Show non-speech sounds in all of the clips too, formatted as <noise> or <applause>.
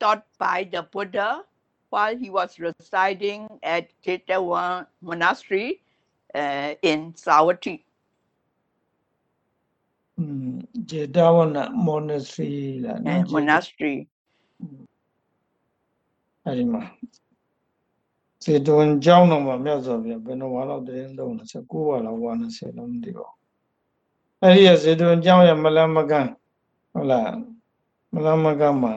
taught by the Buddha while he was residing at Tetawa Monastery uh, in Savatthi. Mm, Jetavana Monastery. Uh, monastery. Mm. စေတုံကြောင်းတော်မှာမြတ်စွာဘုရားဘယ်တော့မှတော့တရင်တော့29ဝါလောက်ဝါ20လောက်မသိပါဘူးအဲ့ဒီရစေတုံကြောင်းရမလမကန်းဟုတ်လားမလမကန်းမှာ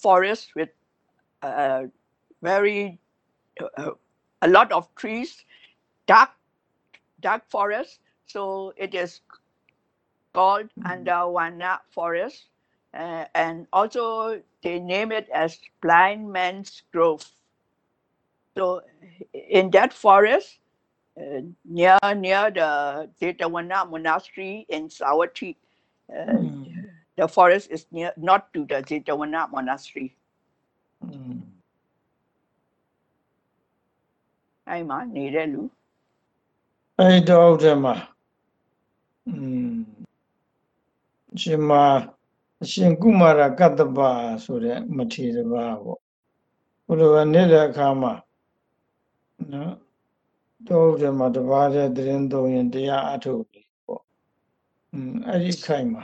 deep forest with uh, very uh, a lot of trees, dark, dark forest. So it is called Andhavana forest, uh, and also they name it as Blind Man's Grove. So in that forest, uh, near near the Jetavana monastery in Savatthi, uh, the forest is near not to the Jetavana monastery. อืม အဲ့မှာနေတဲ့လူ အဲ့ဒီတောအုပ်ထဲမှာอืมအရှင်မအရှင်ကုမာရကတ္တပဆိုတဲ့မထေရဘာပေါ့ဘုလိုကနေတဲ့အခါမှာနော်တောအုပ်ထဲမှာတပါးတဲ့သတင်းသုံးရင်တရားအထုတ်လေပေါ့อืมအဲ့ဒီခိုင်မှာ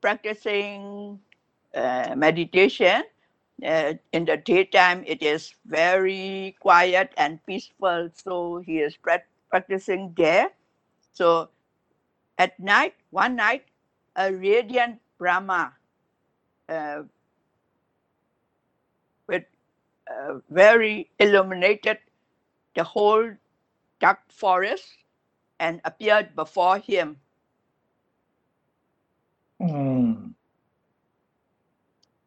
practicing uh, meditation. Uh, in the daytime, it is very quiet and peaceful, so he is prac- practicing there. So at night, one night, a radiant Brahma uh, with uh, very illuminated the whole dark forest and appeared before him. อืม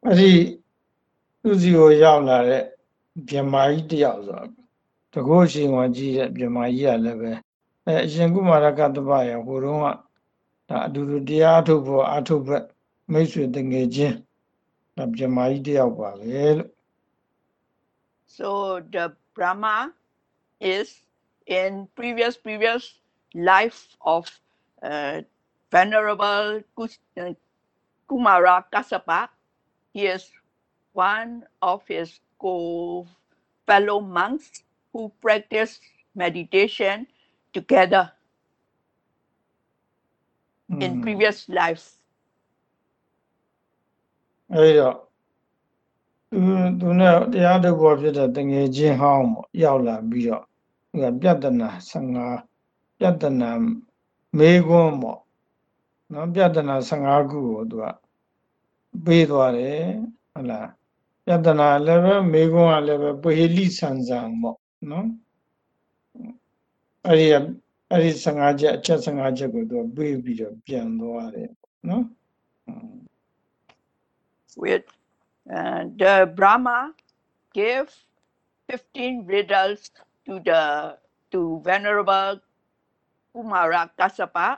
အဲ့ဒီသူစီကိုရောက်လာတဲ့မြမကြီးတယောက်ဆိုတော့တကိုးရှင်ဝါကြီးတဲ့မြမကြီးကလည်းပဲအဲအရှင်ကုမာရကတ္တပရဟိုတုန်းကဒါအတူတူတရားအထုတ်ဖို့အထုတ်ဘက်မိတ်ဆွေတငယ်ချင်းဒါမြမကြီးတယောက်ပါပဲလို့ So the Brahma is in previous previous life of uh, Venerable uh, Kumara Kassapa. He is one of his co fellow monks who practice meditation together mm. in previous lives. life. အဲ့တော့သူသူနဲ့တရားထုတ်ဖို့ဖြစ်တဲ့တငယ်ချင်းဟောင်းပေါ့ရောက်လာပြီးတော့သူကပြဿနာ15ပြဿနာမေးခွန်းပေါ့ နော်ပြဒနာ15ခုကိုသူကပေးသွားတယ်ဟုတ်လားပြဒနာလည်းပဲမေခွန်းကလည်းပဲပဟေလိဆန်ဆန်ပေါ့နော်အဲ့ဒီအဲ့ဒီ15ချက်အချက်15ချက်ကိုသူကပေးပြီးတော့ပြန်သွားတယ်နော် with uh, the Brahma gave 15 riddles to the to Venerable Kumara Kassapa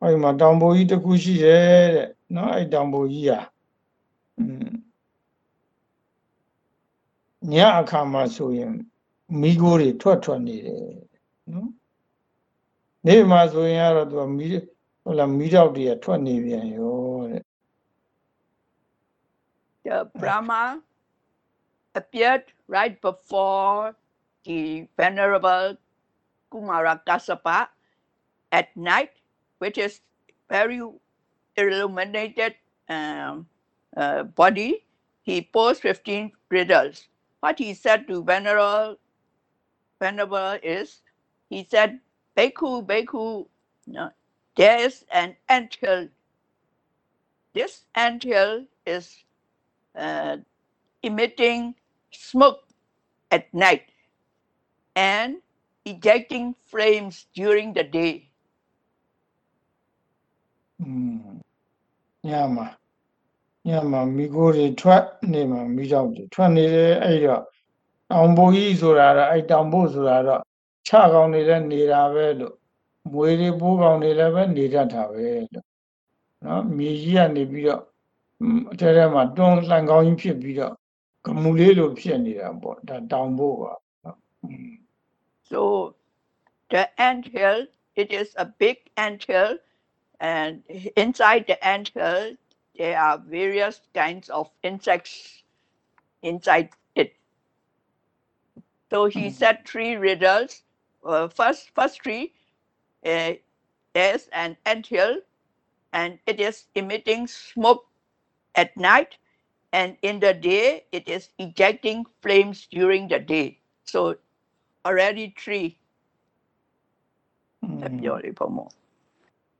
အဲ့ဒီမှာတောင်ပေါ်ကြီးတစ်ခုရှိတယ်တဲ့နော်အဲ့တောင်ပေါ်ကြီးဟာညအခါမှာဆိုရင်မိโกတွေထွက်ထွက်နေတယ်နော်နေမှာဆိုရင်ကတော့သူကမိဟုတ်လားမိတော့တည်းထွက်နေပြန်ရောတဲ့ Brahma appeared right before the venerable Kumara Kassapa at night which is very illuminated um, uh, body. He posed 15 riddles. What he said to Venerable, Venerable is, he said, Bhikkhu, Bhikkhu, no, there is an anthill. This anthill is uh, emitting smoke at night and ejecting flames during the day. ညမှာညမှာမိကိုတွေထွက်နေမှာမိကြောင့်တွေထွက်နေတယ်အဲ့တော့တောင်ပိုကြီးဆိုတာတော့အဲ့တောင်ပိုဆိုတာတော့ခြကောင်းနေတဲ့နေတာပဲလို့မွေတွေပိုးကောင်းနေလည်းပဲနေတတ်တာပဲလို့နော်မြေကြီးကနေပြီးတော့အထဲထဲမှာတွန်းလှန်ကောင်းကြီးဖြစ်ပြီးတော့ဂမူလေးလိုဖြစ်နေတာပေါ့ဒါတောင်ပို့ပါနော် so the ant hill it is a big ant hill and inside the ant hill, there are various kinds of insects inside it. So he Mm. said three riddles. Uh, first, first three, uh, there's an ant hill, and it is emitting smoke at night, and in the day, it is ejecting flames during the day. So already three. อื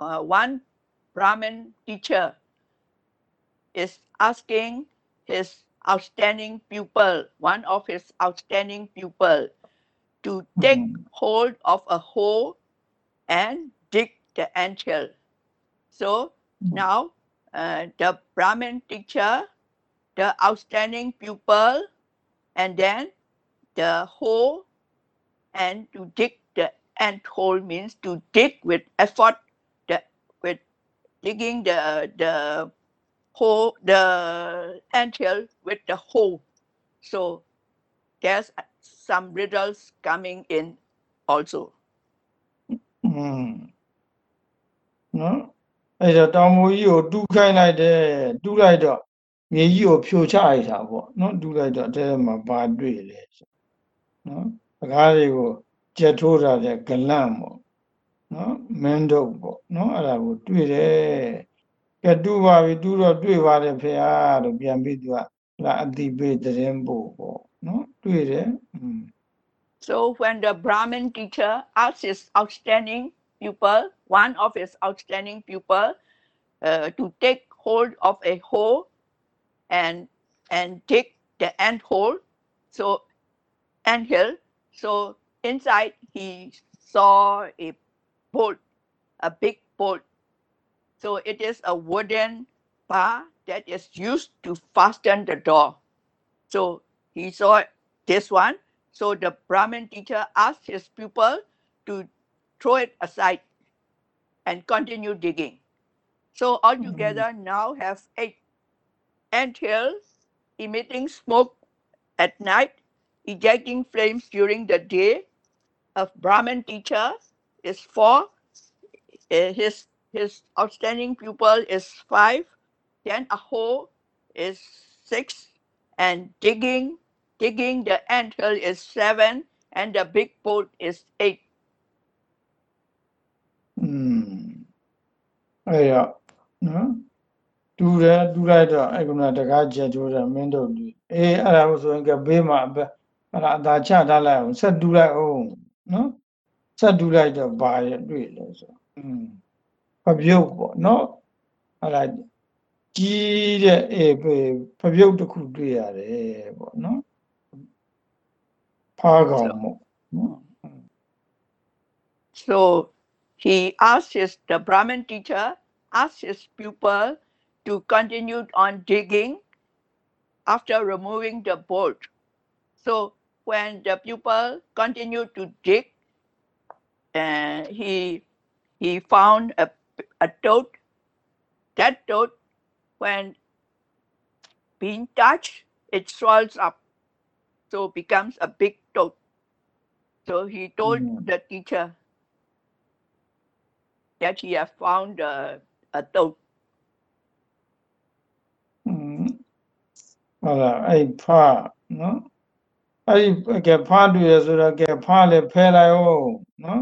uh, one brahmin teacher is asking his outstanding pupil one of his outstanding pupil to take Mhm. hold of a hoe and dig the anthill so Mhm. now uh, the brahmin teacher the outstanding pupil and then the hole and to dig the ant hole means to dig with effort digging the the hole the ant hill with the hole so there's some riddles coming in also อืมနော်အဲ့တော့တောင်မိုကြီးကိုတူးခိုင်းလိုက်တယ်တူးလိုက်တော့မြေကြီးကိုဖြိုချလိုက်တာပေါ့နော်တူးလိုက်တော့အဲ့ဒါမှာဘာတွေ့လဲဆိုနော်စကားတွေကိုကြက်ထိုးတာတဲ့ဂလန့်ပေါ့ နော်မင်းတို့ပေါ့နော်အဲ့ဒါကိုတွေ့တယ်ကဲတူးပါပြီတူးတော့တွေ့ပါတယ်ဖေဟာလို့ပြန်ပြီးသူကလာအတိပေးသတင်းပို့ပေါ့နော်တွေ့တယ်อืม So when the Brahmin teacher asked his outstanding pupil, one of his outstanding pupil, uh, to take hold of a hole and and dig the ant hole, so ant hill. So inside he saw a bolt, a big bolt. So it is a wooden bar that is used to fasten the door. So he saw this one. So the Brahmin teacher asked his pupil to throw it aside and continue digging. So altogether mm-hmm. now have eight ant hills emitting smoke at night, ejecting flames during the day. A Brahmin teacher is four. Uh, his his outstanding pupil is five. Then a whole is six. and digging digging the anthill is seven and the big boat is eight. อืมအဲ့ရနော်တူတယ်တူလိုက်တော့အဲ့ကုနာတကားချက်ကျိုးတယ်မင်းတို့ဒီအေးအဲ့ဒါကိုဆိုရင်ကဘေးမှာအပအဲ့ဒါအသာချထားလိုက်အောင်ဆက်တူလိုက်အောင်နော် ဆက်တူလိုက်တော့ဘာရတွေ့လဲဆိုอืมဖပြုတ်ပေါ့နော်အဲ့ဒါကြီးတဲ့အေးဖပြုတ်တစ်ခုတွေ့ရတယ်ပေါ့နော်ဖားကောင်မို့နော် So he asked his the Brahmin teacher asked his pupil to continue on digging after removing the bolt. So when the pupil continued to dig, uh, he he found a, a toad. That toad, when being touched, it swells up, so becomes a big toad. So he told Mm. the teacher that he had found a, a toad. อืมဟုတ်လားအဲ့ဖားနော်အဲ့ဒီကဲဖားတွေ့ရဆိုတော့ကဲဖားလည်းဖဲလိုက်အောင်နော်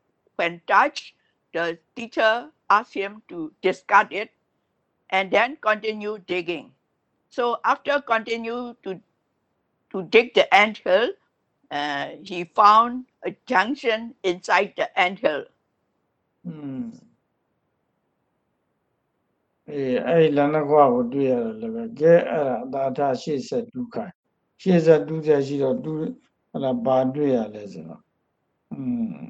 when touched, the teacher asked him to discard it and then continue digging. So after continue to to dig the anthill, uh, he found a junction inside the ant hill. Hmm. အဲအဲ့လမ်းတစ်ခွကိုတွေ့ရတယ်လည်းပဲကဲအဲ့ဒါအတာထရှိဆက်ဒုက္ခရှိဆက်ဒုစရရှိတော့ဒုဟလာဘာတွေ့ရလဲဆိုတော့อืม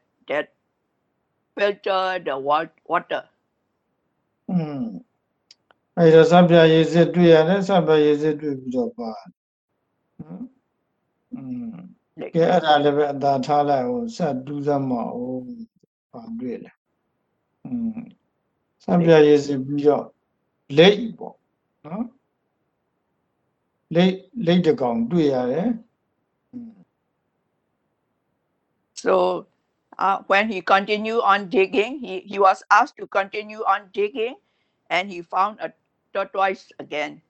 that filter the wa- water. อืมအဲ့တော့စပြရေးစစ်တွေ့ရတယ်စပြရေးစစ်တွေ့ပြီးတော့ပါနော်อืม Like ကဲအဲ့ဒါလည်းပဲအသာထားလိုက်အောင်ဆက်တူးစမ်းမအောင်ပါတွေ့လေอืมစပြရေးစစ်ပြီးတော့လိတ်ပေါ့နော်လိတ်လိတ်တစ်ကောင်တွေ့ရတယ်อืม So uh, when he continued on digging, he, he was asked to continue on digging and he found a tortoise again.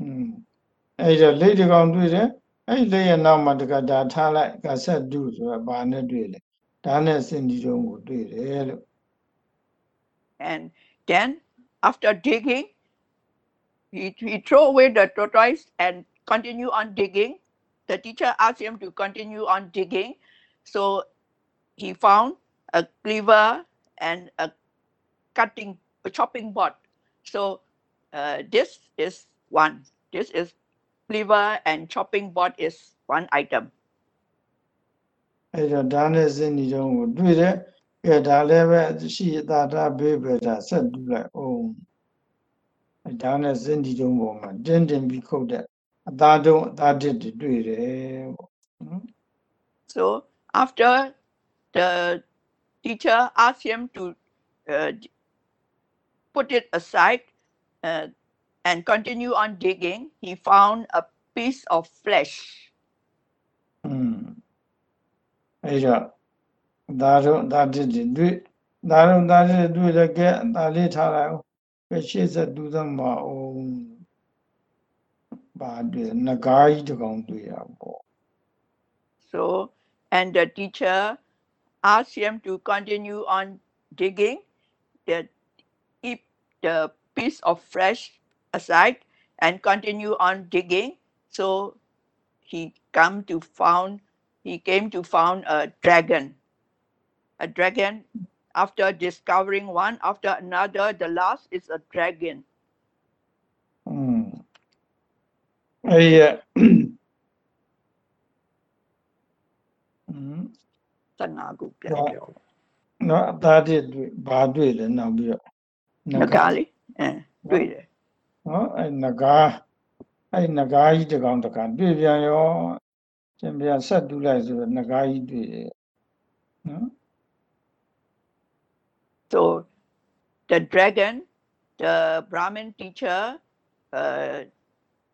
อืมအဲ့တော့လိတ်တစ်ကောင်တွေ့တယ်အဲ့ဒီလိတ်ရဲ့နောက်မှာတကဒါထားလိုက်ကဆက်တူဆိုတာဘာနဲ့တွေ့လဲဒါနဲ့စင်ဒီတုံးကိုတွေ့တယ်လို့ And then after digging, he, he threw away the tortoise and continue on digging. The teacher asked him to continue on digging. So he found a cleaver and a cutting, a chopping board. So uh, this is one. This is cleaver and chopping board is one item. အဲ့တော့ဒါနဲ့စင်ဒီတုံးကိုတွေ့တယ်ကဲဒါလည်းပဲရှိတာတာဘေးပဲဒါဆက်တူလိုက်အောင်အဲ့ဒါနဲ့စင်ဒီတုံးပေါ်မှာတင်းတင်းပြီးခုတ်တဲ့ အသားတုံးအသားတစ်တွေတွေ့တယ်ပေါ့နော် So after the teacher asked him to uh, d- put it aside uh, and continue on digging, he found a piece of flesh. อืมအဲ့တော့ဒါတော့ဒါတစ်တွေတွေ့ဒါတော့ဒါတစ်တွေတွေ့လည်းကဲဒါလေးထားလိုက်အောင်ပဲရှေ့ဆက်တူးသမှာအောင် ဘာတွေ့ငကားကြီးတစ်ကောင်တွေ့ရပေါ့ So, and the teacher asked him to continue on digging, the, keep the piece of flesh aside, and continue on digging. So he come to found he came to found a dragon. A dragon after discovering one after another, the last is a dragon. อืม အဲ့ဒီကอืม15ခုပြန်ပြောနော်အသားတစ်တွေ့ဘာတွေ့လဲနောက်ပြီးတော့ငကားလေးအဲတွေ့တယ်နော်အဲ့ငကားအဲ့ငကားကြီးတစ်ကောင်တစ်ကောင်တွေ့ပြန်ရောရှင်ဗျာဆက်တူးလိုက်ဆိုတော့ငကားကြီးတွေ့တယ်နော် so the dragon the brahmin teacher uh,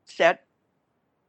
said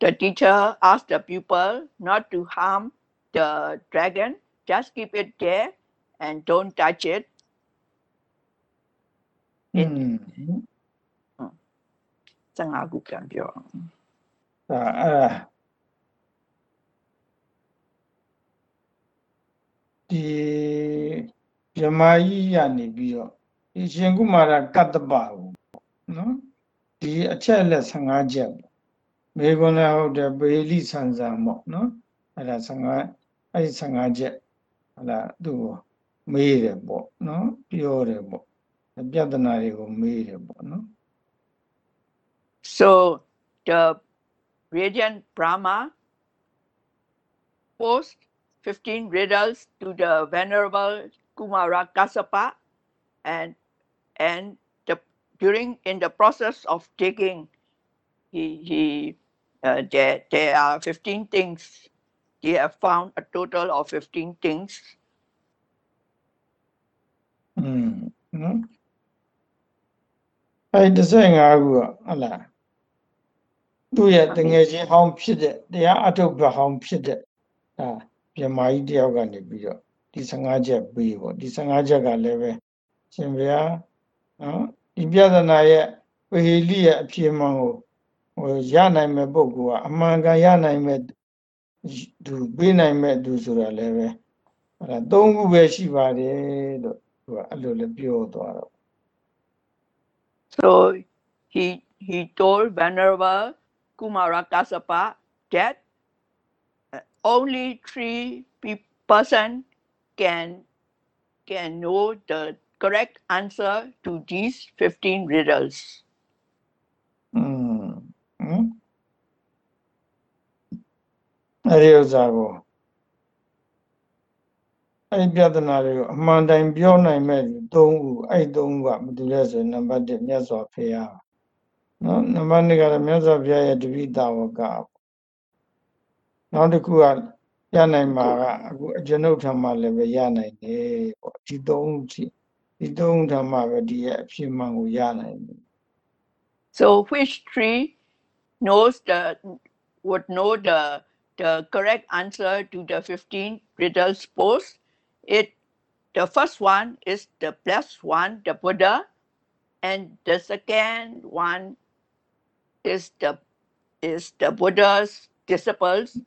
the teacher asked the pupil not to harm the dragon, just keep it there and don't touch it. อืม 15ခုပြန်ပြော ဒါအဲ့ဒါဒီမြမကြီးရနေပြီးတော့ဒီရှင်ကုမာရကတ္တပကိုနော်ဒီအချက်လက်15ချက်ပေါ့ မေခွန်းလည်းဟုတ်တယ်ဘေလိဆန်ဆန်ပေါ့နော်အဲ့ဒါ55အဲ့55ချက်ဟလာသူ့ကိုမေးတယ်ပေါ့နော်ပြောတယ်ပေါ့ပြဿနာတွေကိုမေးတယ်ပေါ့နော် So the radiant Brahma posed 15 riddles to the venerable Kumara Kassapa and and the during in the process of digging he he uh, there there are 15 things they have found a total of 15 things อืมနော်အဲ့ဒီ15ခုကဟုတ်လားသူ့ရဲ့တငယ်ချင်းဟောင်းဖြစ်တဲ့တရားအထုတ်ဘဟောင်းဖြစ်တဲ့ဒါပြမကြီးတယောက်ကနေပြီးတော့ဒီ15ချက်ပေးပေါ့ဒီ15ချက်ကလည်းပဲရှင်ဗျာနော်ဒီပြဿနာရဲ့ဝေဟိလိရဲ့အဖြစ်မှန်ကို ဟိုရနိုင်မဲ့ပုဂ္ဂိုလ်ကအမှန်ကန်ရနိုင်မဲ့သူပေးနိုင်မဲ့သူဆိုတာလည်းပဲအဲ့ဒါသုံးခုပဲရှိပါတယ်လို့သူကအဲ့လိုလည်းပြောသွားတော့ So he he told Venerable Kumara Kassapa that uh, only three pe- person can can know the correct answer to these 15 riddles. อื အဲ့ဒီဥစ္စာကိုအဲ့ဒီပြဿနာတွေကိုအမှန်တိုင်းပြောနိုင်မဲ့သူ၃ဦးအဲ့ဒီ၃ဦးကဘာလို့လဲဆိုရင်နံပါတ်1မြတ်စွာဘုရားနော်နံပါတ်2ကတော့မြတ်စွာဘုရားရဲ့တပိတာဝကပေါ့နောက်တစ်ခုကရနိုင်မှာကအခုအကျွန်ုပ်ထံမှာလည်းပဲရနိုင်တယ်ပေါ့ဒီ၃ဦးကြည့်ဒီ၃ဦးထံမှာပဲဒီရဲ့အဖြစ်မှန်ကိုရနိုင်တယ် So which three knows the would know the the correct answer to the 15 riddles posed? It the first one is the blessed one, the Buddha, and the second one is the is the Buddha's disciples,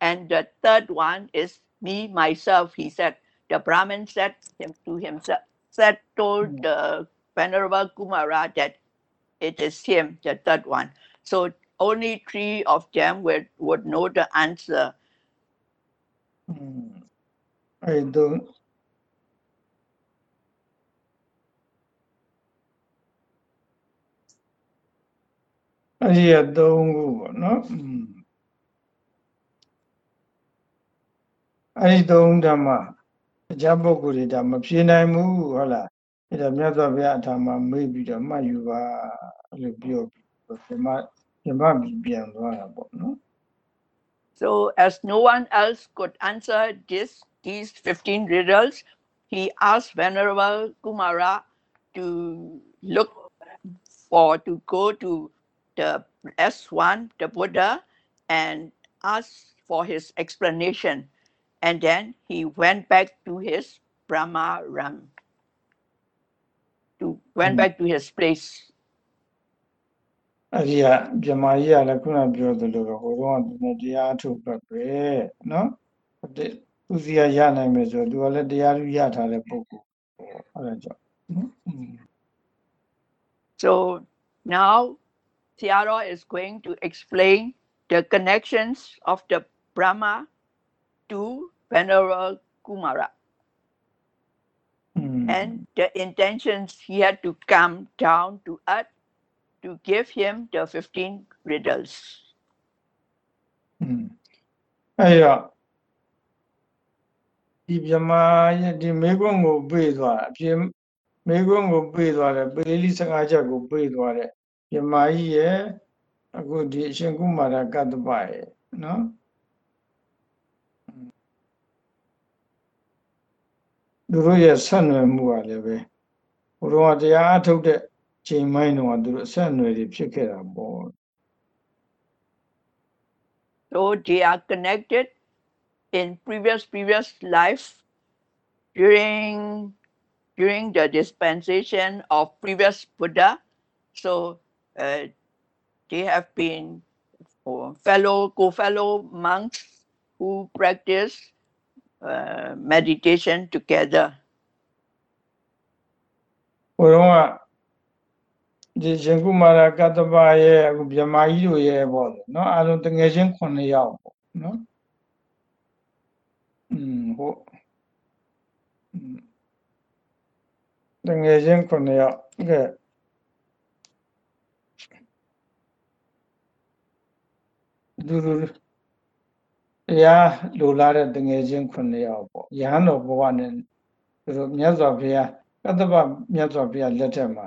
and the third one is me myself. He said the Brahmin said him to himself said told the Venerable Kumara that it is him, the third one. So only three of them would, would know the answer. Hmm. I don't. Iya dong, no. Mm. I don't dhamma. အခြားပုဂ္ဂိုလ်တွေဒါမပြေနိုင်ဘူးဟုတ်လားအဲ့ဒါမြတ်စွာဘုရားအထာမှာမေးပြီးတော့မှတ်ယူပါလို့ပြောပြီးဒီမှာ မဓမ္မပြန်သွားတာပေါ့နော် So as no one else could answer this these 15 riddles, he asked Venerable Kumara to look for to go to the S1, the Buddha, and asked for his explanation. And then he went back to his Brahma realm. To went Mm. back to his place. Mm-hmm. so now Tiara is going to explain the connections of the Brahma to Venerable Kumara. Mm. and the intentions he had to come down to earth to give him the 15 riddles. อืมအဲ့တော့ဒီမြမာရဲ့ဒီမေကွန်းကိုပြေးသွားတာအပြင်မေကွန်းကိုပြေးသွားတယ်ပရိလိ15ချက်ကိုပြေးသွားတယ်မြမာကြီးရဲ့အခုဒီအရှင်ကုမာရကတ္တပရဲ့နော်သူတို့ရဲ့ဆက်နွယ်မှုကလည်းပဲဘုရားကတရားအထုတ်တဲ့ ချိန်မိုင်းတော့သူတို့အဆက်အနွယ်တွေဖြစ်ခဲ့တာပေါ့ So they are connected in previous previous life during during the dispensation of previous Buddha. So uh, they have been uh, fellow co-fellow monks who practice uh, meditation together. ဘုရားက ဒီရှင်ကုမာရကတ္တပရဲ့အခုမြမကြီးတို့ရဲ့ပေါ့နော်အလုံးတငယ်ချင်း9ယောက်ပေါ့နော်อืมဟုတ်တငယ်ချင်း9ယောက်ကဲဒူဒူတရားလိုလားတဲ့တငယ်ချင်း9ယောက်ပေါ့ရဟန်းတော်ဘဝနဲ့သူတို့မြတ်စွာဘုရားကတ္တပမြတ်စွာဘုရားလက်ထက်မှာ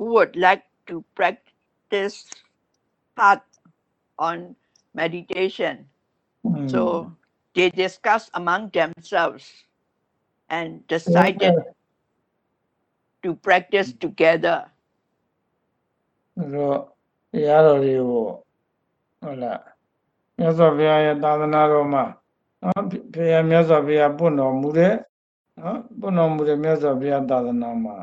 who would like to practice hard on meditation. อืม So they discuss among themselves and decided to practice together. သူတို့တရားတော်တွေကိုဟုတ်လားမြတ်စွာဘုရားရဲ့သာသနာတော်မှာနော်ဘုရားမြတ်စွာဘုရားပွင့်တော်မူတဲ့နော်ပွင့်တော်မူတဲ့မြတ်စွာဘုရားသာသနာမှာ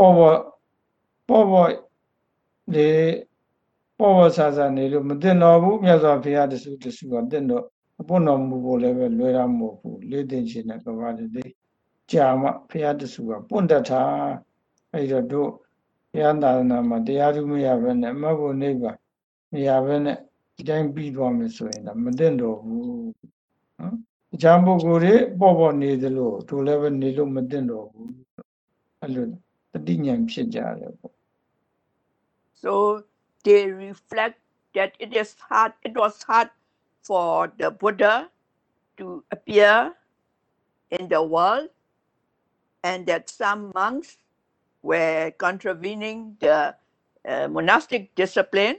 ပေါ်ပေါ်ပေါ်ပေါ်လေပေါ်ပေါ်ဆာဆာနေလို့မသိတော့ဘူးမြတ်စွာဘုရားတဆူတဆူကသိတော့ပွင့်တော်မူဖို့လည်းပဲလွယ်တာမဟုတ်ဘူးလေးသိချင်းနဲ့ကဘာတည်းကြာမှဘုရားတဆူကပွင့်တတ်တာအဲ့တော့တို့ဘုရားသာသနာမှာတရားဓုမရဘဲနဲ့အမတ်ဘုနိဗ္ဗာန်မရဘဲနဲ့ဒီတိုင်းပြီးသွားမယ်ဆိုရင်တော့မသိတော့ဘူးနော်တခြားပုဂ္ဂိုလ်တွေပေါ့ပေါ့နေသလိုတို့လည်းပဲနေလို့မသိတော့ဘူးအဲ့လို တတိညာဏ်ဖြစ်ကြတယ်ပေါ့ So they reflect that it is hard, it was hard for the Buddha to appear in the world, and that some monks were contravening the uh, monastic discipline,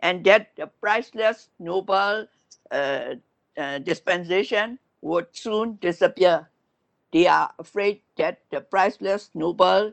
and that the priceless noble uh, uh, dispensation would soon disappear. They are afraid that the priceless noble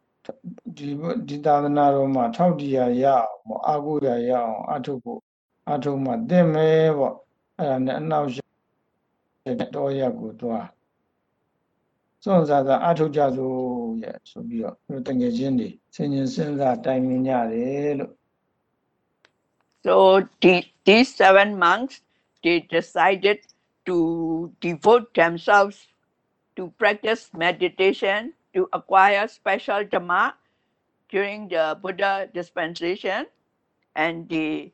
ဒီဘဒီသာသနာတော်မှာထောက်တရားရအောင်ပေါ့အာဟုရရအောင်အထုဖို့အထုမှသင့်မယ်ပေါ့အဲ့ဒါနဲ့အနောက်ရှေ့တော်ရက်ကိုသွားစွန့်စားစားအထုကြစို့ရဲ့ဆိုပြီးတော့တို့တငယ်ချင်းတွေဆင်ញင်စဉ်းစားတိုင်ပင်ကြတယ်လို့ So the, these seven monks, they decided to devote themselves to practice meditation to acquire special dhamma during the Buddha dispensation. And they,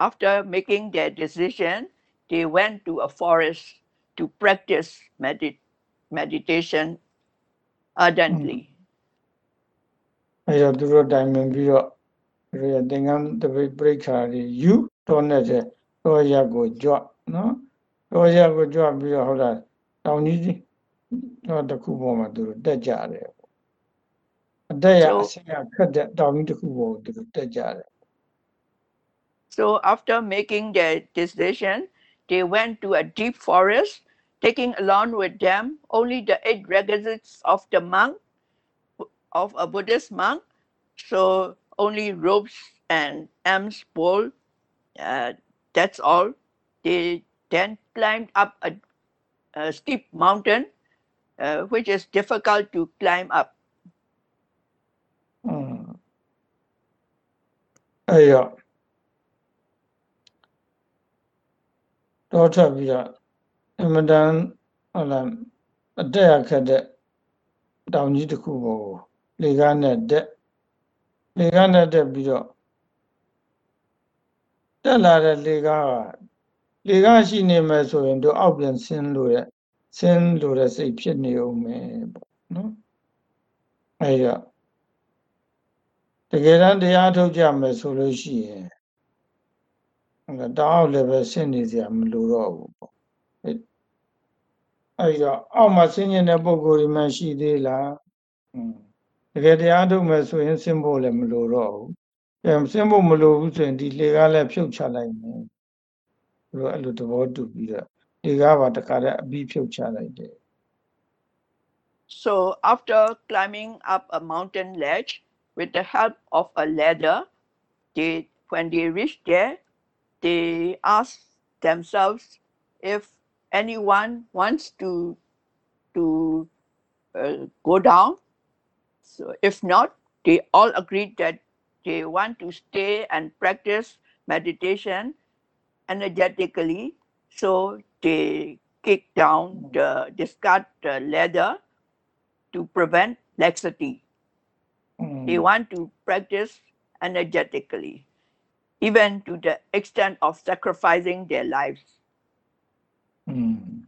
after making their decision, they went to a forest to practice medit- meditation ardently. အဲတော့သူတို့တိုင်ပင်ပြီးတော့ဒီရသင်္ကန်းတပိတ်ပြိခါတွေယူတော့နဲ့တဲ့တော့ရက်ကိုကြွနော်တော့ရက်ကိုကြွပြီးတော့ဟုတ်လားတောင်ကြီး So after making their decision, they went to a deep forest, taking along with them only the eight requisites of the monk, of a Buddhist monk. So only robes and alms, bowl, uh, that's all. They then climbed up a, a steep mountain uh, which is difficult to climb up. อืมအဲ့တော့တော့ထပ်ပြီးတော့အင်မတန်ဟုတ်လားအတက်ရခက်တဲ့တောင်ကြီးတစ်ခုပေါ်ကိုလေကားနဲ့တက်လေကားနဲ့တက်ပြီးတော့တက်လာတဲ့လေကားကလေကားရှိနေမယ်ဆိုရင်တို့အောက်ပြန်ဆင်းလို့ရ ဆင်းလို့တဲ့စိတ်ဖြစ်နေအောင်မယ်ပေါ့နော်အဲ့တော့တကယ်တမ်းတရားထုတ်ကြမယ်ဆိုလို့ရှိရင်ဟုတ်လားတောင်းအောင်လည်းပဲဆင့်နေစရာမလိုတော့ဘူးပေါ့အဲ့အဲ့တော့အောက်မှာဆင်းကျင်တဲ့ပုံကိုယ်တွေမှရှိသေးလားอืมတကယ်တရားထုတ်မယ်ဆိုရင်ဆင်းဖို့လည်းမလိုတော့ဘူးအဲဆင်းဖို့မလိုဘူးဆိုရင်ဒီလေကားလည်းဖြုတ်ချလိုက်မယ်ဘုရားအဲ့လိုသဘောတူပြီးတော့ လေကားပါတခါတည်းအပြီးဖြုတ်ချလိုက်တယ် So after climbing up a mountain ledge with the help of a ladder, they when they reached there, they asked themselves if anyone wants to to uh, go down. So if not, they all agreed that they want to stay and practice meditation energetically. So they kick down the discard leather to prevent laxity. Mm. They want to practice energetically, even to the extent of sacrificing their lives. Mm.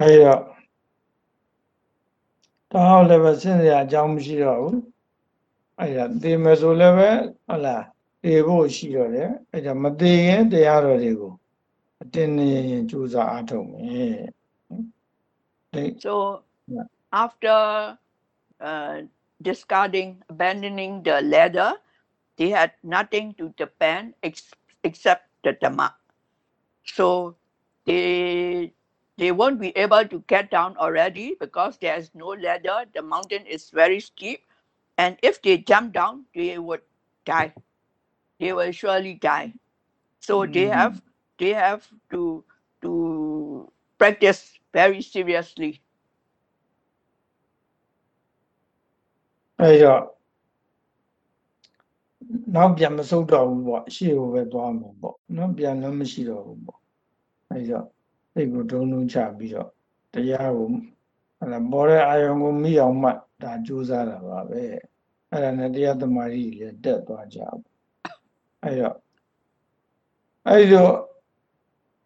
Yeah. Uh, တောင်းလည်းပဲစဉ်းစားအကြောင်းမရှိတော့ဘူးအဲ့ဒါသေမယ်ဆိုလည်းပဲဟလာသေဖို့ရှိတော့တယ်အဲ့ဒါမသေရင်တရားတော်တွေကို အတင်းနေရင်ကြိုးစားအားထုတ်မယ်ဒီ So, Yeah. after uh, discarding, abandoning the ladder, they had nothing to depend ex- except the Dhamma. So, they they won't be able to get down already because there's no ladder. The mountain is very steep, and if they jump down, they would die. They will surely die. So they Mhm. have they have to to practice very seriously. အဲ့တော့နောက်ပြန်မဆုတ်တော့ဘူးပေါ့ရှေ့ကိုပဲသွားမှာပေါ့နော်ပြန်လည်းမရှိတော့ဘူးပေါ့အဲ့တော့စိတ်ကိုဒုံဒုံချပြီးတော့တရားကိုဟလာပေါ်တဲ့အာယုံကိုမိအောင်မှတ်ဒါကြိုးစားတာပါပဲအဲ့ဒါနဲ့တရားသမာဓိလည်းတက်သွားကြဘူးအဲ့တော့အဲ့တော့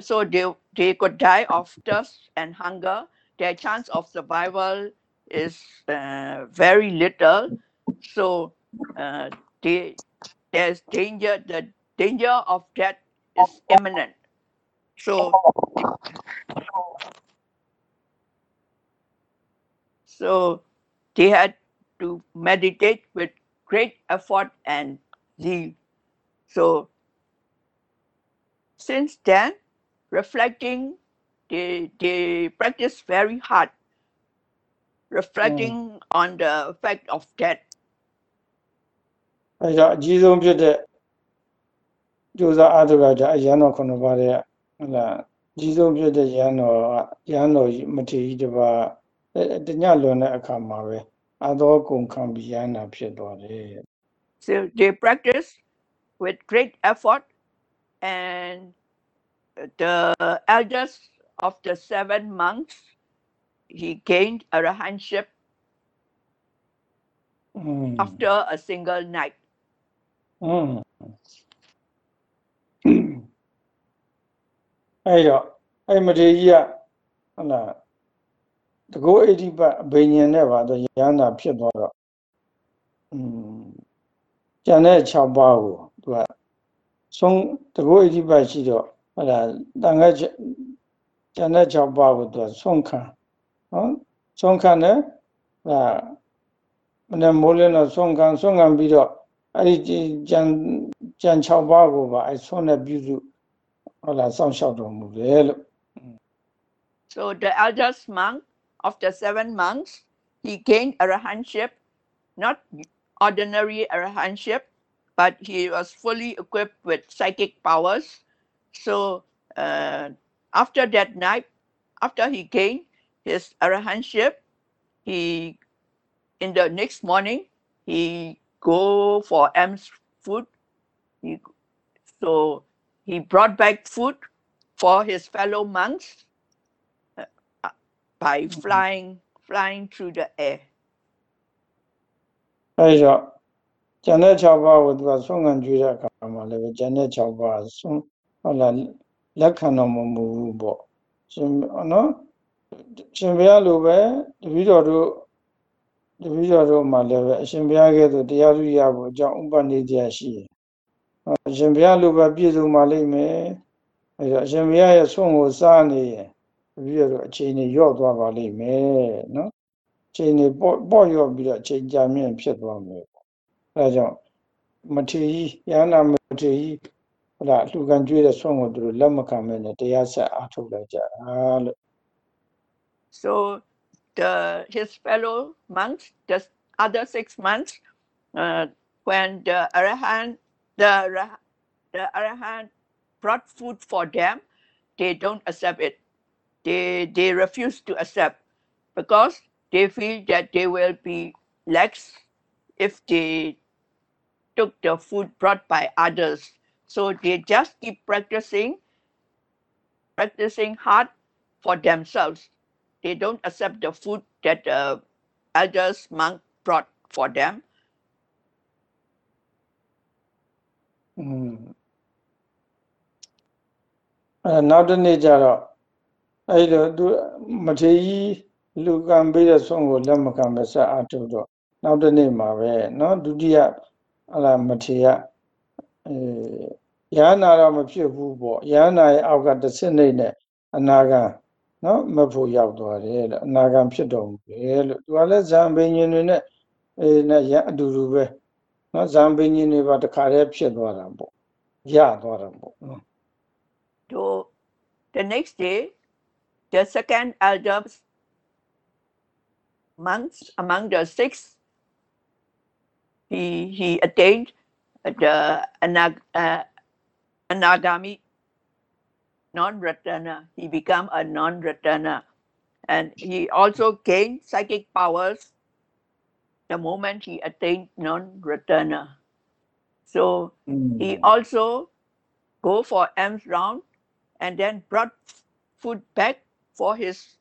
So they they could die of thirst and hunger. Their chance of survival is uh, very little. So uh, they, there's danger. The danger of death is imminent. So So they had to meditate with great effort and zeal. So since then, reflecting, they, they practice very hard, reflecting on the fact of death. အဲကြောင့်အကြီးဆုံးဖြစ်တဲ့ကြိုးစားအားထုတ်ရတဲ့အရန်တော်ခုနှစ်ပါးတဲ့ဟုတ်လားအကြီးဆုံးဖြစ်တဲ့ရန်တော်ကရန်တော်ကြီးမထေရကြီးတစ်ပါးအဲတညလွန်တဲ့အခါမှာပဲအသောကုန်ခံပြီးရန်နာဖြစ်သွားတယ် So they practice with great effort, and the eldest of the seven monks, he gained arahantship mm. after a single night. <clears throat> Mm. အဲ့တော့အဲ့မထေရကြီးကဟလာတကောအဋ္ဌိပတ်အဘိညာဉ်နဲ့ပါတော့ရဟန္တာဖြစ်သွားတော့อืมကျန်တဲ့6ပါးကိုသူကဆုံးတကောအဋ္ဌိပတ်ရှိတော့ so the eldest monk of the seven monks, he gained arahantship, not ordinary arahantship, but he was fully equipped with psychic powers. So uh, after that night, after he gained his arahantship, he in the next morning he go for alms food. He, so he brought back food for his fellow monks uh, by mm-hmm. flying flying through the air. 哎呀，今天吃饱，我这个松根煮菜干嘛嘞？今天吃饱，松。 ဟုတ်လားလက်ခံတော်မမူဘူးပေါ့ရှင်နော်ရှင်ဘုရားလိုပဲတပည့်တော်တို့တပည့်တော်တို့မှာလည်းပဲအရှင်ဘုရားကဲ့သို့တရားသူရဖို့အကြောင်းဥပနိဒေယရှိတယ်။အရှင်ဘုရားလိုပဲပြည့်စုံပါလိမ့်မယ်။အဲဒါအရှင်ဘုရားရဲ့ဆုံးကိုစားနေရင်တပည့်တော်တို့အချိန်ကြီးရော့သွားပါလိမ့်မယ်နော်။အချိန်ကြီးပေါ့ပေါ့ရော့ပြီးတော့အချိန်ကြာမြင့်ဖြစ်သွားမယ်ပေါ့။အဲဒါကြောင့်မထေရကြီးယန္နာမထေရ ကြီးဟလာလူကံကျွေးတဲ့ဆုံးကိုသူတို့လက်မခံမဲနဲ့တရားဆက်အားထုတ်လိုက်ကြတာလို့ So the his fellow monks, the other six months, uh, when the arahant, the Ara- the arahant brought food for them, they don't accept it. They they refuse to accept because they feel that they will be lax if they took the food brought by others. So they just keep practicing, practicing hard for themselves. They don't accept the food that the elders monk brought for them. อืมအဲနောက်တစ်နေ့ကျတော့အဲ့လိုသူမထေရကြီးလူကံပေးတဲ့ဆုံးကိုလက်မခံမဆက်အားထုတ်တော့နောက်တစ်နေ့မှာပဲเนาะဒုတိယဟလာမထေရအဲ ယဟနာတော့မဖြစ်ဘူးပေါ့ယဟနာရဲ့အောက်ကတစ်ဆင့်နေနဲ့အနာဂံနော်မဖို့ရောက်သွားတယ်လို့အနာဂံဖြစ်တော်မူတယ်လို့သူကလည်းဇံပင်ရှင်တွေနဲ့အဲနဲ့ရအတူတူပဲနော်ဇံပင်ရှင်တွေပါတခါတည်းဖြစ်သွားတာပေါ့ရသွားတာပေါ့နော် the next day the second elders monks among the six he he attained the anag uh, anagami non-returner. He became a non-returner, and he also gained psychic powers the moment he attained non-returner. So อืม he also go for alms round and then brought food back for his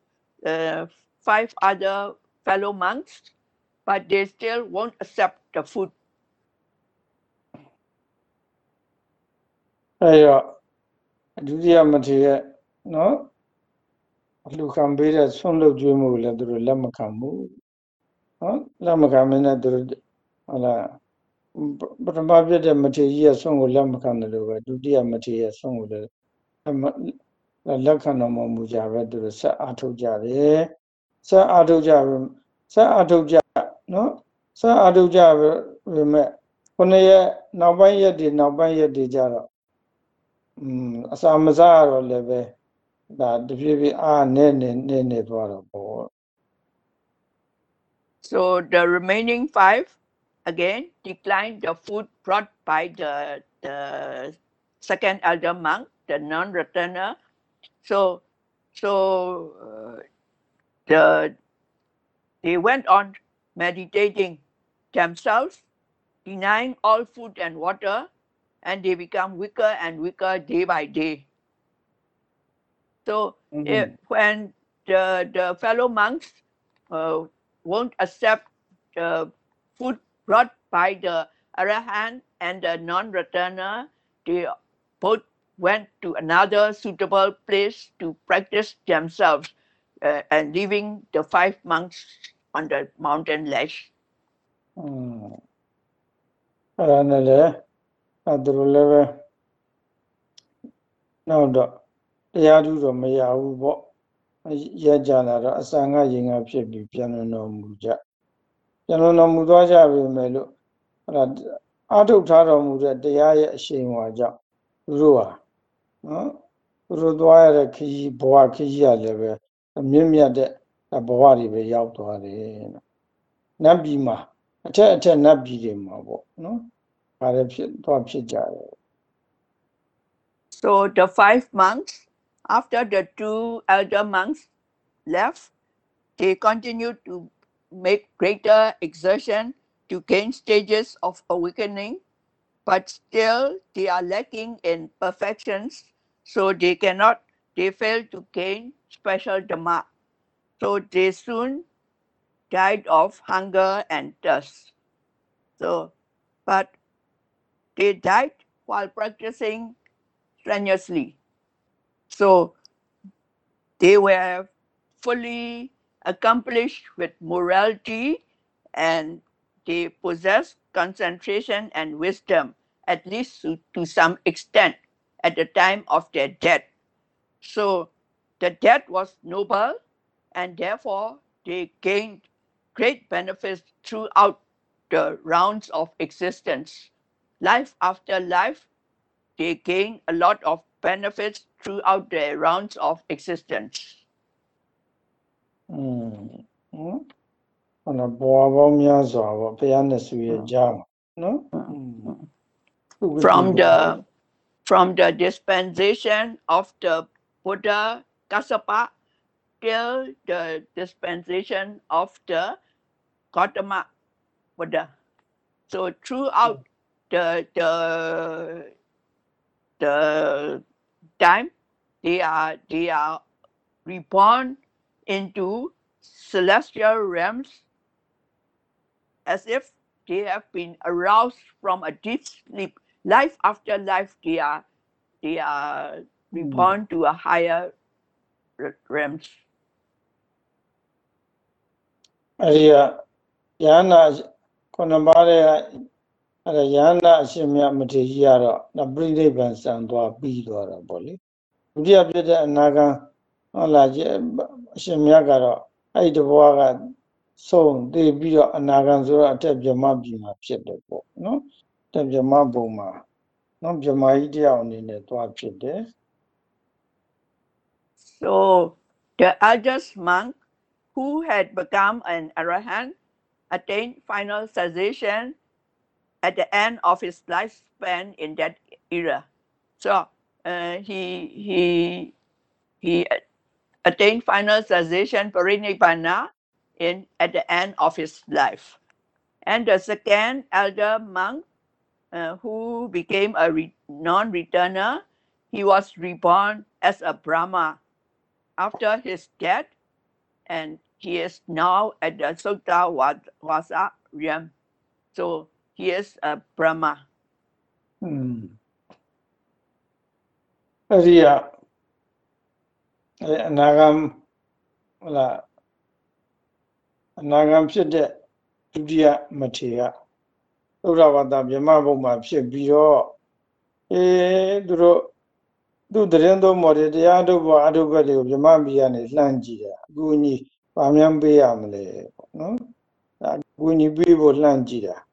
uh, five other fellow monks, but they still won't accept the food. အဲ့တော့ဒုတိယမထေရနော်လူခံပေးတဲ့ဆွန့်လွတ်ကျွေးမှုကိုလည်းသူတို့လက်မခံဘူးနော်လက်မခံမင်းနဲ့သူတို့ဟလာပထမပြတဲ့မထေရကြီးရဲ့ဆွန့်ကိုလက်မခံတယ်လို့ပဲဒုတိယမထေရရဲ့ဆွန့်ကိုလည်းလက်မလက်ခံတော်မမူကြပဲသူတို့ဆက်အားထုတ်ကြတယ်ဆက်အားထုတ်ကြပဲဆက်အားထုတ်ကြနော်ဆက်အားထုတ်ကြပဲမဲ့ခုနှစ်ရက်နောက်ပိုင်းရက်တွေနောက်ပိုင်းရက်တွေကြတော့อืม အစာမစားရတော့လည်းပဲဒါတဖြည်းဖြည်းအားနဲ့နေနေနေသွားတော့ပေါ့ So the remaining five again declined the food brought by the, the second elder monk, the non-returner. So so uh, the they went on meditating themselves, denying all food and water, and they become weaker and weaker day by day. So if, when the, the fellow monks uh, won't accept the food brought by the Arahant and the non-returner, they both went to another suitable place to practice themselves uh, and leaving the five monks on the mountain ledge. อืม အဲ့ဒါနဲ့လည်းအဲ့ဒါလိုလည်းပဲနောက်တော့တရားထုတော့မရဘူးပေါ့ရကြလာတော့အစံငါရင်ငါဖြစ်ပြီးပြန်လွန်တော်မူကြပြန်လွန်တော်မူသွားကြပြီမယ်လို့အဲ့ဒါအာထုတ်ထားတော်မူတဲ့တရားရဲ့အရှိန်အဝါကြောင့်သူတို့ဟာနော်သူတို့သွားရတဲ့ခရီးဘဝခရီးရလည်းပဲအမြင့်မြတ်တဲ့ဘဝတွေပဲရောက်သွားတယ်နော်နတ်ပြည်မှာအထက်အထက်နတ်ပြည်တွေမှာပေါ့နော် So the five monks, after the two elder monks left, they continued to make greater exertion to gain stages of awakening, but still they are lacking in perfections, so they cannot, they fail to gain special Dhamma. So they soon died of hunger and thirst. So, but they died while practicing strenuously. So they were fully accomplished with morality and they possessed concentration and wisdom, at least to, to some extent, at the time of their death. So the death was noble and therefore they gained great benefits throughout the rounds of existence life after life, they gain a lot of benefits throughout their rounds of existence. Hmm. Hmm. From the from the dispensation of the Buddha Kassapa till the dispensation of the Gautama Buddha. So throughout the the the time they are they are reborn into celestial realms as if they have been aroused from a deep sleep. Life after life, they are they are reborn mm. to a higher realms. I, uh, Yana, အဲ့ဒါယန္နာအရှင်မြတ်မထေရကြီးကတော့နပြိဋိဘံစံသွားပြီးသွားတာပေါ့လေဒုတိယပြည့်တဲ့အနာဂံဟုတ်လားကျအရှင်မြတ်ကတော့အဲ့ဒီတဘွားကဆုံးတည်ပြီးတော့အနာဂံဆိုတော့အထက်ပြမပြည်မှာဖြစ်တယ်ပေါ့နော်အထက်ပြမဘုံမှာနော်ပြမကြီးတယောက်အနေနဲ့သွားဖြစ်တယ် So the eldest monk who had become an arahant attained final cessation at the end of his lifespan in that era. So uh, he he he attained final cessation parinibbana in at the end of his life. And the second elder monk uh, who became a re- non-returner, he was reborn as a Brahma after his death, and he is now at the Sutta Vasa realm. So he is a Brahma. อืมအဲ့ဒီကအဲ့အနာဂံဟုတ်လားအနာဂံဖြစ်တဲ့ဒုတိယမထေရသုဒ္ဓဝတ္တမြမဘုံမှာဖြစ်ပြီးတော့အေးသူတို့သူတရင်တော်မော်တယ်တရားထုတ်ပေါ်အထုတ်ဘက်တွေကိုမြမမီကနေလှမ်းကြည့်တာအကူအညီဗာမြန်ပေးရမလဲပေါ့နော်ဒါအကူအညီပေးဖို့လှမ်းကြည့်တာဟင်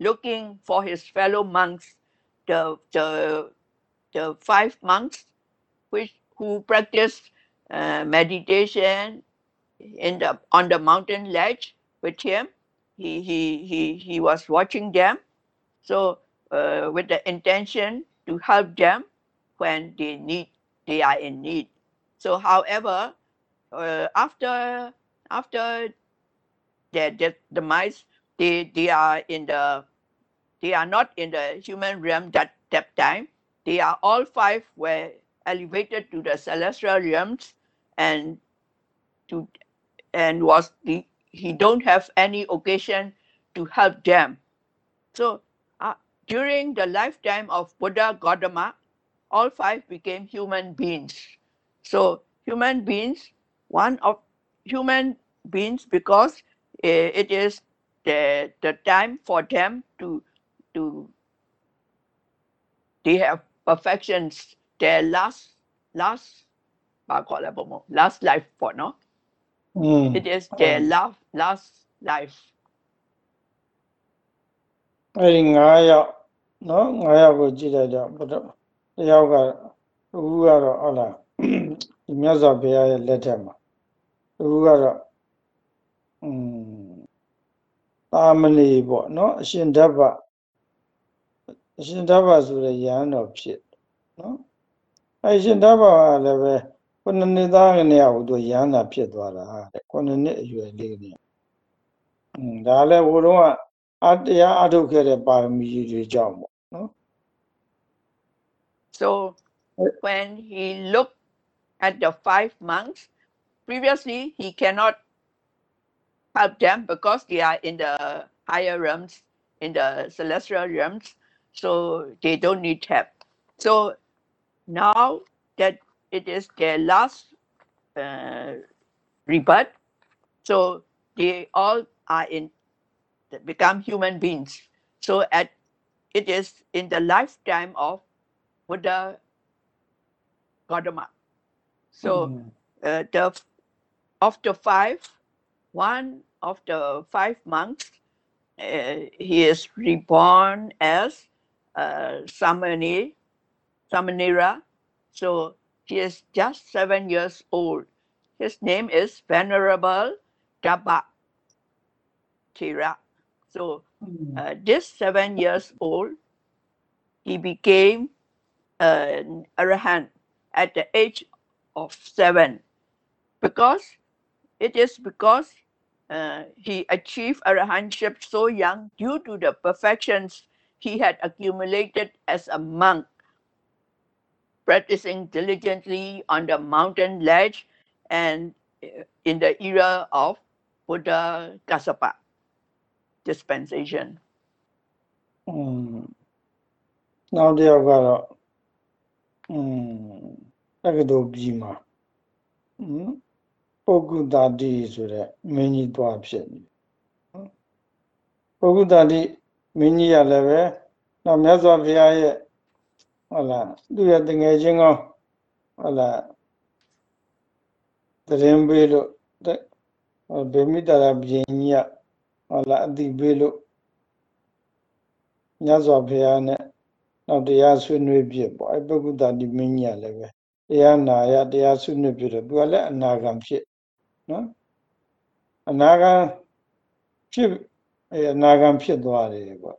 looking for his fellow monks, the the the five monks which who practiced uh, meditation in the on the mountain ledge with him. He he he he was watching them, so uh, with the intention to help them when they need they are in need. So, however, uh, after after their demise, they they are in the they are not in the human realm that that time. They are all five were elevated to the celestial realms, and to and was the he don't have any occasion to help them. So uh, during the lifetime of Buddha Gautama, all five became human beings. So human beings, one of human beings because uh, it is the, the time for them to to they have perfections their last last last life for no mm. it is their mm. last last life. အဲ့9ယောက်နော်9ယောက်ကိုကြည့်လိုက်တော့ဘုရားတယောက်ကအခုကတော့ဟုတ်လားဒီမြတ်စွာဘုရားရဲ့လက်ထက်မှာအခုကတော့อืม <clears throat> တာမဏေပေါ့နော်အရှင်ဓဗ္ဗအရှင်ဓဗ္ဗဆိုတဲ့ယဟန်တော်ဖြစ်နော်အဲ့ရှင်ဓဗ္ဗကလည်းပဲခုနှစ်နှစ်သားကနေဟိုသူယဟန်တာဖြစ်သွားတာတဲ့ခုနှစ်နှစ်အရွယ်လေးနေอืมဒါလည်းဟိုတော့ကအတရားအထုတ်ခဲ့တဲ့ပါရမီတွေကြောင့်ပေါ့နော် So Uh, when he looked at the five monks, previously he cannot help them because they are in the higher realms, in the celestial realms, so they don't need help. So now that it is their last uh, rebirth, so they all are in become human beings. So at it is in the lifetime of Buddha Gautama. So อืม uh, the of the five, one of the five monks, uh, he is reborn as uh, Samani, Samanera. So he is just seven years old. His name is Venerable Dabba Thera. So uh, this seven years old, he became an arahant at the age of seven because it is because uh, he achieved arahantship so young due to the perfections he had accumulated as a monk, practicing diligently on the mountain ledge and uh, in the era of Buddha Kassapa, dispensation. နောက်တစ်ယောက်ကတော့อืมတက္ကသိုလ်ပြီးမှာဟမ် ပုဂ္ဂုတာတိဆိုတဲ့မင်းကြီးသွားဖြစ်နေနော်ပုဂ္ဂုတာတိမင်းကြီးရလည်းပဲနောက်မြတ်စွာဘုရားရဲ့ဟုတ်လားသူ့ရဲ့တငယ်ချင်းကောဟုတ်လားတရင်ပေးလို့တဲ့ဟောဗေမိတာရဘုရင်ကြီးကဟုတ်လားအတိပေးလို့မြတ်စွာဘုရားနဲ့နောက်တရားဆွေးနွေးဖြစ်ပေါ့အပုဂ္ဂုတတိမင်းကြီးကလည်းပဲတရားနာရတရားဆွေးနွေးဖြစ်တော့သူကလည်းအနာဂံဖြစ် နော်အနာဂံဖြစ်အဲအနာဂံဖြစ်သွားတယ်ပေါ့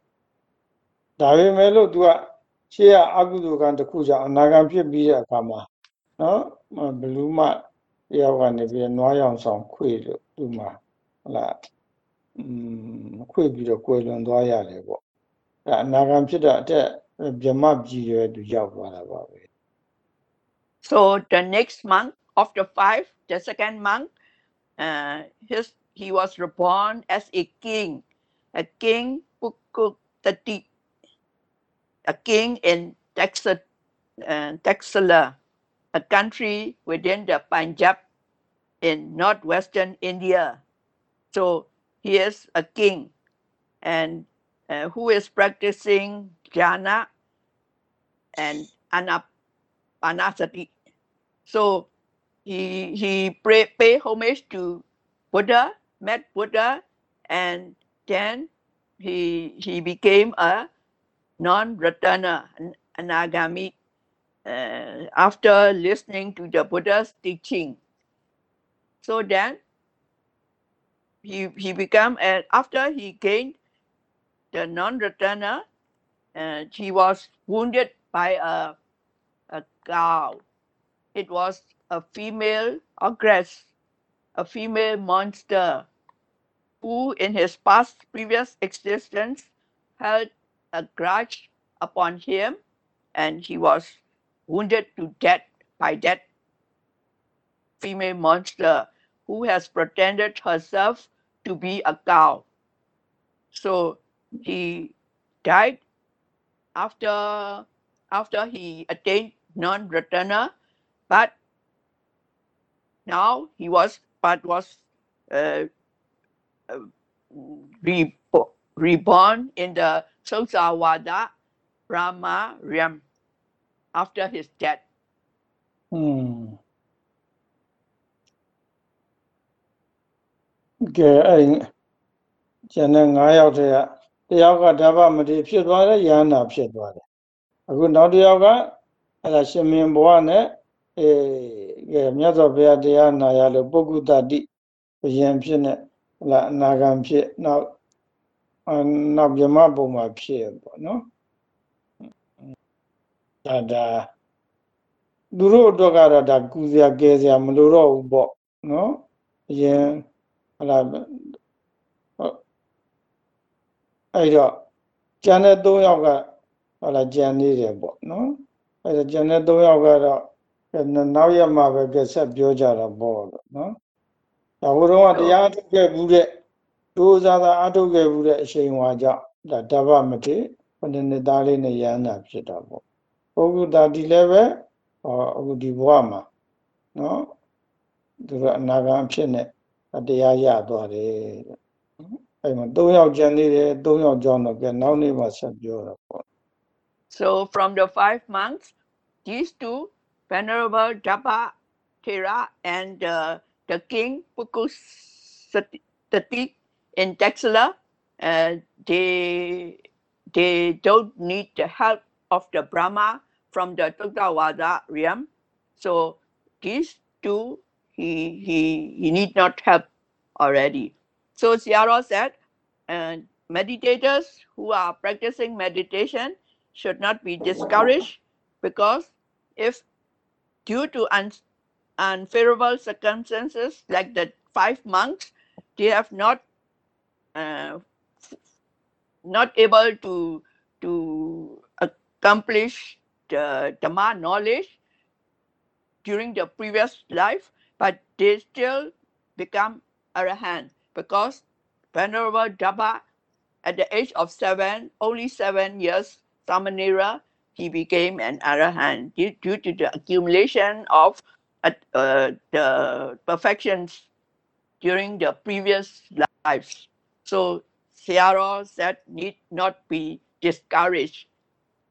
ဒါပေမဲ့လို့သူကရှေ့ကအကုသိုလ်ကံတစ်ခုကြောင့်အနာဂံဖြစ်ပြီးတဲ့အခါမှာနော်ဘလူးမတယောက်ကနေပြီးတော့နွားရောင်ဆောင်ခွေလို့သူမှာဟလာอืมခွေပြီးတော့ကွယ်လွန်သွားရတယ်ပေါ့အဲအနာဂံဖြစ်တာအတက်ဗြဟ္မပြည်ရွယ်သူရောက်သွားတာပါပဲ So the next monk of the five, the second monk, uh, his he was reborn as a king, a king Pukkusati, a king in Taxila, uh, a country within the Punjab in northwestern India. So he is a king and uh, who is practicing jhana and anapanasati. So he he pray, pay homage to Buddha, met Buddha, and then he he became a non-returner, an anagami, uh, after listening to the Buddha's teaching. So then he he became and after he gained the non-returner, uh, he was wounded by a a cow. It was a female ogress, a female monster, who in his past previous existence held a grudge upon him and he was wounded to death by that female monster who has pretended herself to be a cow. So he died after after he attained non-returner, but now he was but was uh, re- reborn in the Suddhavasa Brahma realm after his death. Hmm. Okay, I ကျန်တဲ့9ယောက်တည်းကတယောက်ကဓမ္မမတိဖြစ်သွားတယ်ယန္တာဖြစ်သွားတယ်အခုနောက်တစ်ယောက်ကအဲ့ဒါရှင်မင်းဘဝနဲ့ အေးကဲမြတ်စွာဘုရားတရားနာရလို့ပုဂ္ဂုတတိဘုရင်ဖြစ်နေဟလာအနာဂံဖြစ်နောက်နောက်မြမပုံမှာဖြစ်ပေါ့နော်ဒါဒါသူတို့အတွက်ကတော့ဒါကူစရာကဲစရာမလိုတော့ဘူးပေါ့နော်အရင်ဟလာအဲ့တော့ကျန်တဲ့၃ယောက်ကဟလာကြံနေတယ်ပေါ့နော်အဲ့ဒါကျန်တဲ့၃ယောက်ကတော့ နောက်ရမှာပဲကဆက်ပြောကြတာပေါ့လို့နော်ဒါဘုရားကတရားထုတ်ခဲ့ဘူးတဲ့ဒိုးစားသာအထုတ်ခဲ့ဘူးတဲ့အချိန်ဝါကြောင့်ဒါတပ္ပမတိဘယ်နှစ်သားလေးနဲ့ရဟန္တာဖြစ်တာပေါ့ပုဂ္ဂုတာဒီလည်းပဲဟောအခုဒီဘဝမှာနော်သူတို့အနာဂတ်ဖြစ်နေတရားရသွားတယ်အဲ့မှာ၃ယောက်ကျန်သေးတယ်၃ယောက်ကြောင်းတော့ကဲနောက်နေ့မှဆက်ပြောတာပေါ့ So from the five months, these two venerable Dabba Thera and uh, the king Pukkusati in Taxila, uh, they they don't need the help of the Brahma from the Tuktawada realm. So these two he he he need not help already. So Siaro said, uh, meditators who are practicing meditation should not be discouraged because if due to un- unfavorable circumstances like the five monks, they have not uh, not able to to accomplish the Dhamma knowledge during the previous life, but they still become arahant because Venerable Dhabba, at the age of seven, only seven years, Samanera, he became an arahant due, due to the accumulation of uh, uh, the perfections during the previous lives. So Siaro said need not be discouraged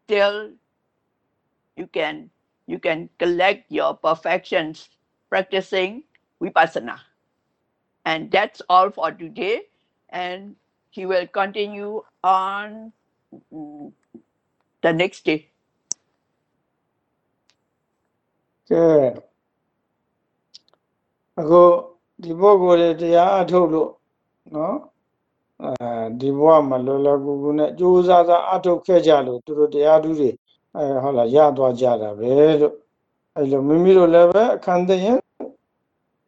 till you can you can collect your perfections practicing vipassana. And that's all for today. And he will continue on mm, the next day. ကဲအခုဒီပုဂ္ဂိုလ်တွေတရားအထုတ်လို့နော်အဲဒီဘဝမှာလောလောကူကူနဲ့ကြိုးစားစားအထုတ်ခဲ့ကြလို့သူတို့တရားဓုတွေအဲဟုတ်လားရသွားကြတာပဲလို့အဲလိုမိမိတို့လည်းပဲအခန်းသိရင်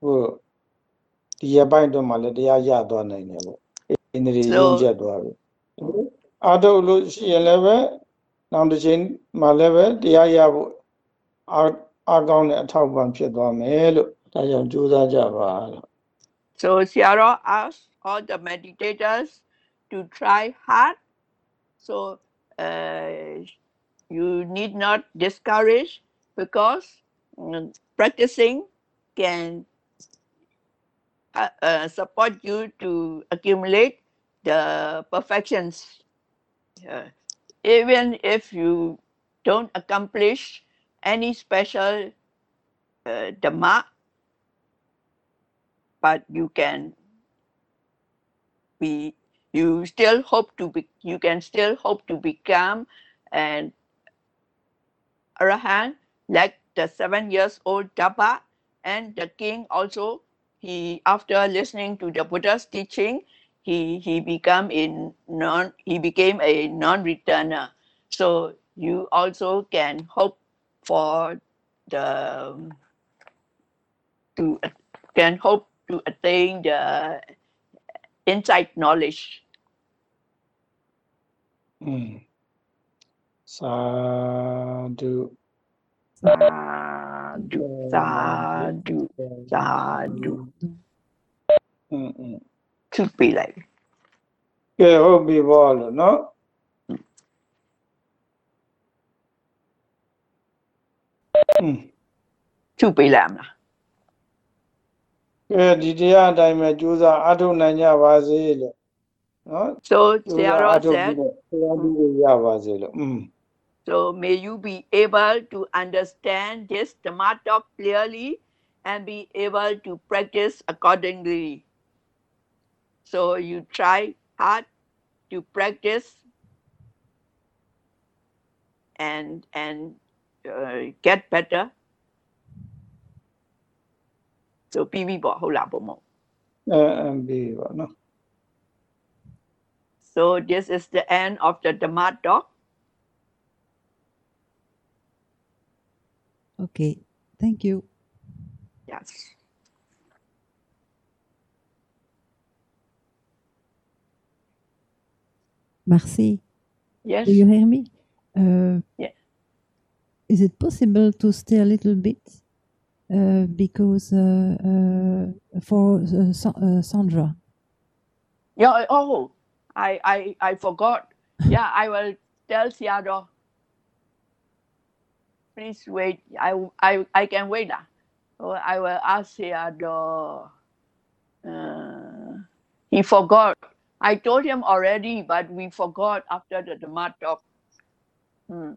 ဟိုဒီရပိုင်းတော့မှလည်းတရားရသွားနိုင်တယ်ပေါ့အင်းဒီရင်းချက်သွားပြီအထုတ်လို့ရှိရင်လည်းပဲနောက်တစ်ချိန်မှလည်းပဲတရားရဖို့ အာအကောင်းတဲ့အထောက်ပံ့ဖြစ်သွားမယ်လို့ဒါကြောင့်ကြိုးစားကြပါလို့ So Siaro asked all the meditators to try hard. So uh, you need not discourage because mm, practicing can uh, uh, support you to accumulate the perfections. Uh, even if you don't accomplish any special uh, dhamma, but you can be, you still hope to be, you can still hope to become an arahant like the seven years old Dabba and the king also. He after listening to the Buddha's teaching he he become in non he became a non-returner. So you also can hope for the to can hope to attain the insight knowledge. Mm. Sadhu. Sadhu. Sadhu. Sadhu. Hmm. Mm-mm. To be like. Yeah, hope be all, no? Hmm. ထုတ်ပေးလိုက်မလားကဲဒီတရားအတိုင်းပဲကြိုးစားအထုတ်နိုင်ကြပါစေလို့နော် so ဆရာတော်ဆရာတို့ရပါစေလို့อืม hmm. So may you be able to understand this Dhamma talk clearly and be able to practice accordingly. So you try hard to practice and and get better. So PV ပေါ့ဟုတ်လားဘုံမ အဲအမ်ပြီးပါနော် So this is the end of the Dhamma talk. Okay, thank you. Yes. Marcy, Yes. do you hear me? Uh, Yeah. Is it possible to stay a little bit? Uh, because uh, uh, for uh, uh, Sandra. Yeah. Oh, I I I forgot. Yeah, I will tell Theodore. Please wait. I I I can wait. Ah. I will ask Theodore. Uh, he forgot. I told him already, but we forgot after the Dhamma talk. Hmm.